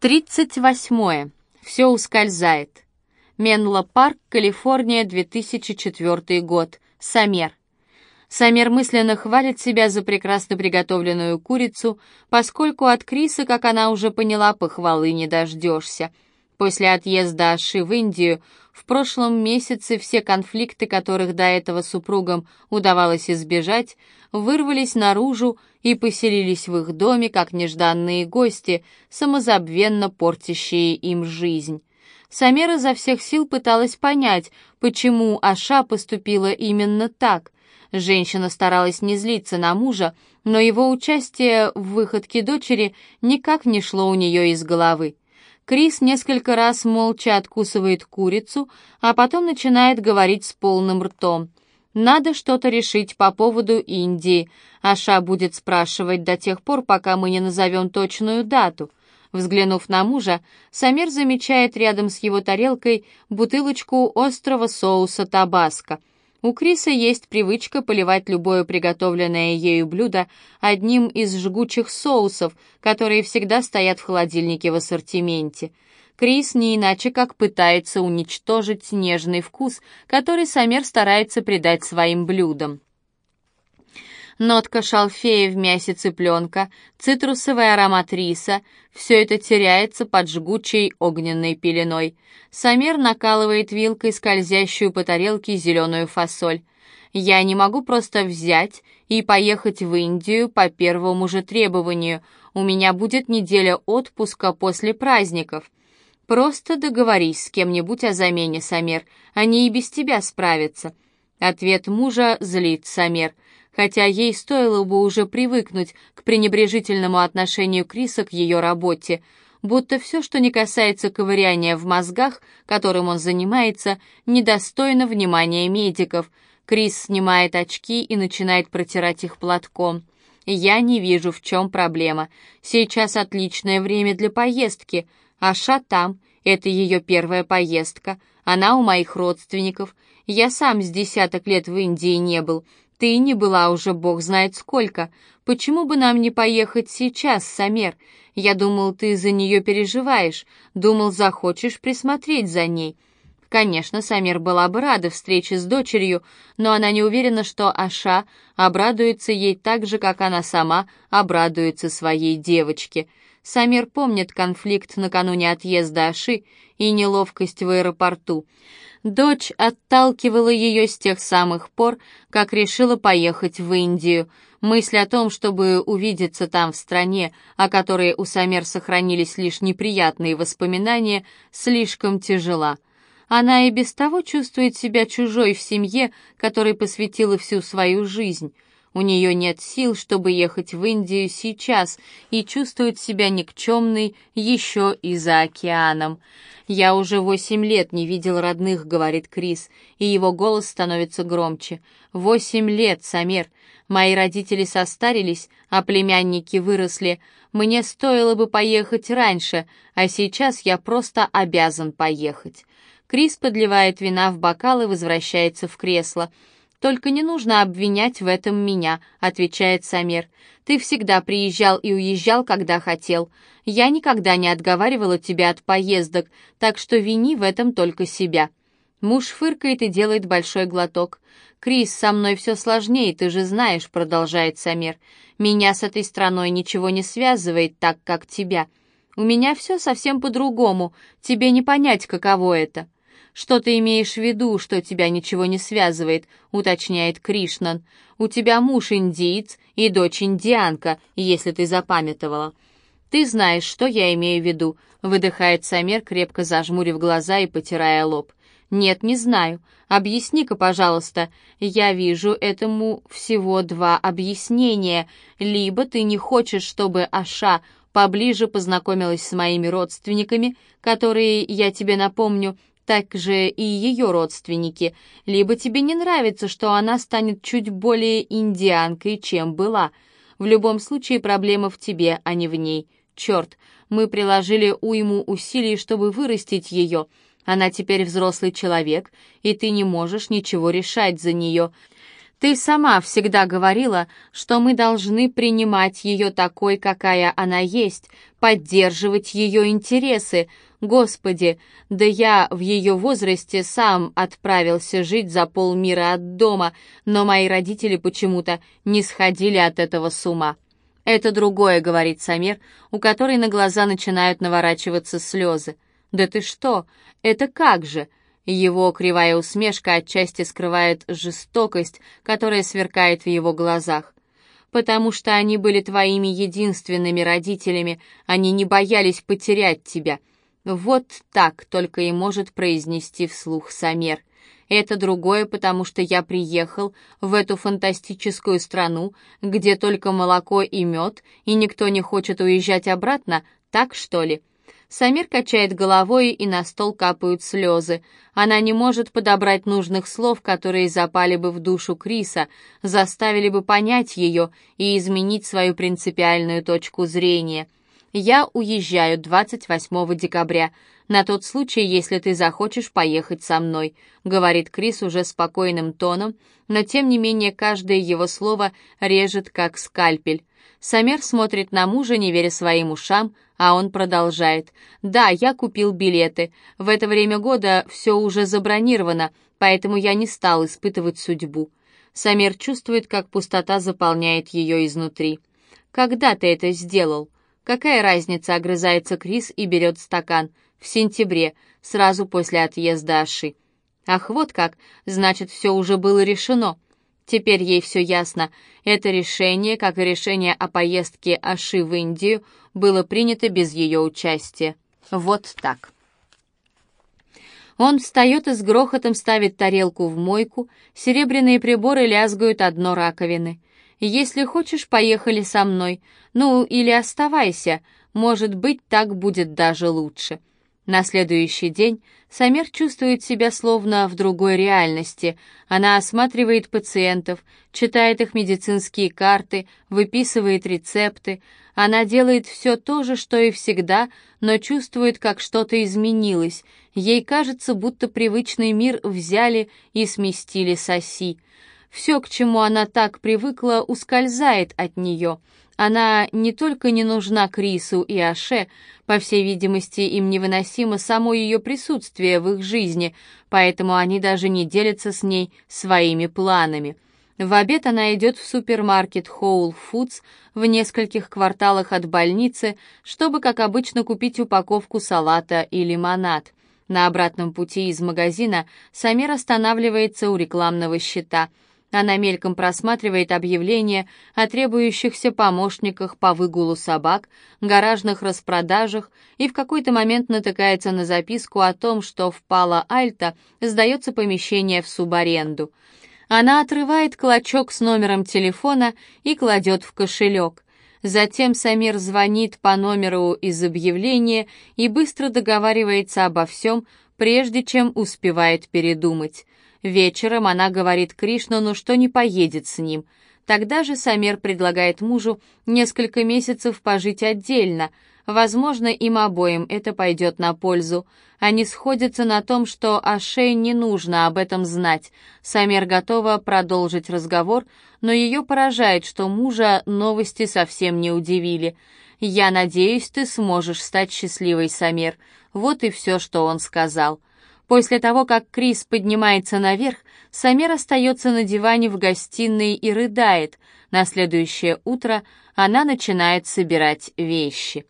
Тридцать восьмое. Все ускользает. Менло Парк, Калифорния, 2004 год. Самер. Самер мысленно хвалит себя за прекрасно приготовленную курицу, поскольку от Криса, как она уже поняла, похвалы не дождешься. После отъезда Аши в Индию в прошлом месяце все конфликты, которых до этого супругам удавалось избежать, вырвались наружу и поселились в их доме как нежданные гости, самозабвенно портящие им жизнь. Самера изо всех сил пыталась понять, почему Аша поступила именно так. Женщина старалась не злиться на мужа, но его участие в выходке дочери никак не шло у нее из головы. Крис несколько раз молча откусывает курицу, а потом начинает говорить с полным ртом. Надо что-то решить по поводу Индии. Аша будет спрашивать до тех пор, пока мы не назовем точную дату. Взглянув на мужа, Самир замечает рядом с его тарелкой бутылочку острого соуса табаско. У Криса есть привычка поливать любое приготовленное ею блюдо одним из жгучих соусов, которые всегда стоят в холодильнике в ассортименте – Крис не иначе как пытается уничтожить нежный вкус, который Самер старается придать своим блюдам. Нотка шалфея в мясе цыпленка, цитрусовый аромат риса — все это теряется под жгучей огненной пеленой. Самер накалывает вилкой скользящую по тарелке зеленую фасоль. Я не могу просто взять и поехать в Индию по первому же требованию. У меня будет неделя отпуска после праздников. «Просто договорись с кем-нибудь о замене, Самер, они и без тебя справятся». Ответ мужа злит Самер, хотя ей стоило бы уже привыкнуть к пренебрежительному отношению Криса к ее работе, будто все, что не касается ковыряния в мозгах, которым он занимается, недостойно внимания медиков. Крис снимает очки и начинает протирать их платком. «Я не вижу, в чем проблема. Сейчас отличное время для поездки. Аша там, это ее первая поездка, она у моих родственников. Я сам с десяток лет в Индии не был, ты не была уже бог знает сколько. Почему бы нам не поехать сейчас, Самер? Я думал, ты за нее переживаешь, думал, захочешь присмотреть за ней». Конечно, Самир была бы рада встрече с дочерью, но она не уверена, что Аша обрадуется ей так же, как она сама обрадуется своей девочке. Самир помнит конфликт накануне отъезда Аши и неловкость в аэропорту. Дочь отталкивала ее с тех самых пор, как решила поехать в Индию. Мысль о том, чтобы увидеться там в стране, о которой у Самер сохранились лишь неприятные воспоминания, слишком тяжела. Она и без того чувствует себя чужой в семье, которой посвятила всю свою жизнь. У нее нет сил, чтобы ехать в Индию сейчас, и чувствует себя никчемной еще и за океаном. «Я уже восемь лет не видел родных», — говорит Крис, и его голос становится громче. «Восемь лет, Самер. Мои родители состарились, а племянники выросли. Мне стоило бы поехать раньше, а сейчас я просто обязан поехать». Крис подливает вина в бокал и возвращается в кресло. «Только не нужно обвинять в этом меня», — отвечает Самер. «Ты всегда приезжал и уезжал, когда хотел. Я никогда не отговаривала тебя от поездок, так что вини в этом только себя». Муж фыркает и делает большой глоток. «Крис, со мной все сложнее, ты же знаешь», — продолжает Самер. «Меня с этой страной ничего не связывает так, как тебя. У меня все совсем по-другому, тебе не понять, каково это». «Что ты имеешь в виду, что тебя ничего не связывает?» — уточняет Кришнан. «У тебя муж индиец и дочь индианка, если ты запамятовала». «Ты знаешь, что я имею в виду», — выдыхает Самер, крепко зажмурив глаза и потирая лоб. «Нет, не знаю. Объясни-ка, пожалуйста. Я вижу этому всего два объяснения. Либо ты не хочешь, чтобы Аша поближе познакомилась с моими родственниками, которые, я тебе напомню, так же и ее родственники, либо тебе не нравится, что она станет чуть более индианкой, чем была. В любом случае проблема в тебе, а не в ней. Черт, мы приложили уйму усилий, чтобы вырастить ее. Она теперь взрослый человек, и ты не можешь ничего решать за нее. Ты сама всегда говорила, что мы должны принимать ее такой, какая она есть, поддерживать ее интересы. Господи, да я в ее возрасте сам отправился жить за полмира от дома, но мои родители почему-то не сходили от этого с ума. «Это другое», — говорит Самир, у которой на глаза начинают наворачиваться слезы. «Да ты что? Это как же?» Его кривая усмешка отчасти скрывает жестокость, которая сверкает в его глазах. «Потому что они были твоими единственными родителями, они не боялись потерять тебя». Вот так только и может произнести вслух Самер. Это другое, потому что я приехал в эту фантастическую страну, где только молоко и мед, и никто не хочет уезжать обратно, так что ли?» Самир качает головой, и на стол капают слезы. Она не может подобрать нужных слов, которые запали бы в душу Криса, заставили бы понять ее и изменить свою принципиальную точку зрения. «Я уезжаю 28 декабря на тот случай, если ты захочешь поехать со мной», — говорит Крис уже спокойным тоном, но тем не менее каждое его слово режет как скальпель. Самер смотрит на мужа, не веря своим ушам, а он продолжает. «Да, я купил билеты. В это время года все уже забронировано, поэтому я не стал испытывать судьбу». Самер чувствует, как пустота заполняет ее изнутри. «Когда ты это сделал?» «Какая разница?» — огрызается Крис и берет стакан в сентябре, сразу после отъезда Аши. Ах, вот как, значит, все уже было решено. Теперь ей все ясно. Это решение, как и решение о поездке Аши в Индию, было принято без ее участия. Вот так. Он встает и с грохотом ставит тарелку в мойку, серебряные приборы лязгают одно раковины. «Если хочешь, поехали со мной. Ну, или оставайся. Может быть, так будет даже лучше». На следующий день Самер чувствует себя словно в другой реальности. Она осматривает пациентов, читает их медицинские карты, выписывает рецепты. Она делает все то же, что и всегда, но чувствует, как что-то изменилось. Ей кажется, будто привычный мир взяли и сместили с оси. Все, к чему она так привыкла, ускользает от нее — она не только не нужна Крису и Аше, по всей видимости, им невыносимо само ее присутствие в их жизни, поэтому они даже не делятся с ней своими планами. В обед она идет в супермаркет Whole Foods в нескольких кварталах от больницы, чтобы, как обычно, купить упаковку салата и лимонад. На обратном пути из магазина Самир останавливается у рекламного щита – она мельком просматривает объявления о требующихся помощниках по выгулу собак, гаражных распродажах и в какой-то момент натыкается на записку о том, что в Пало-Альто сдается помещение в субаренду. Она отрывает клочок с номером телефона и кладет в кошелек. Затем Самир звонит по номеру из объявления и быстро договаривается обо всем, прежде чем успевает передумать. Вечером она говорит Кришнану, что не поедет с ним. Тогда же Самер предлагает мужу несколько месяцев пожить отдельно. Возможно, им обоим это пойдет на пользу. Они сходятся на том, что Аше не нужно об этом знать. Самер готова продолжить разговор, но ее поражает, что мужа новости совсем не удивили. «Я надеюсь, ты сможешь стать счастливой, Самер». Вот и все, что он сказал. После того, как Крис поднимается наверх, Самер остается на диване в гостиной и рыдает. На следующее утро она начинает собирать вещи.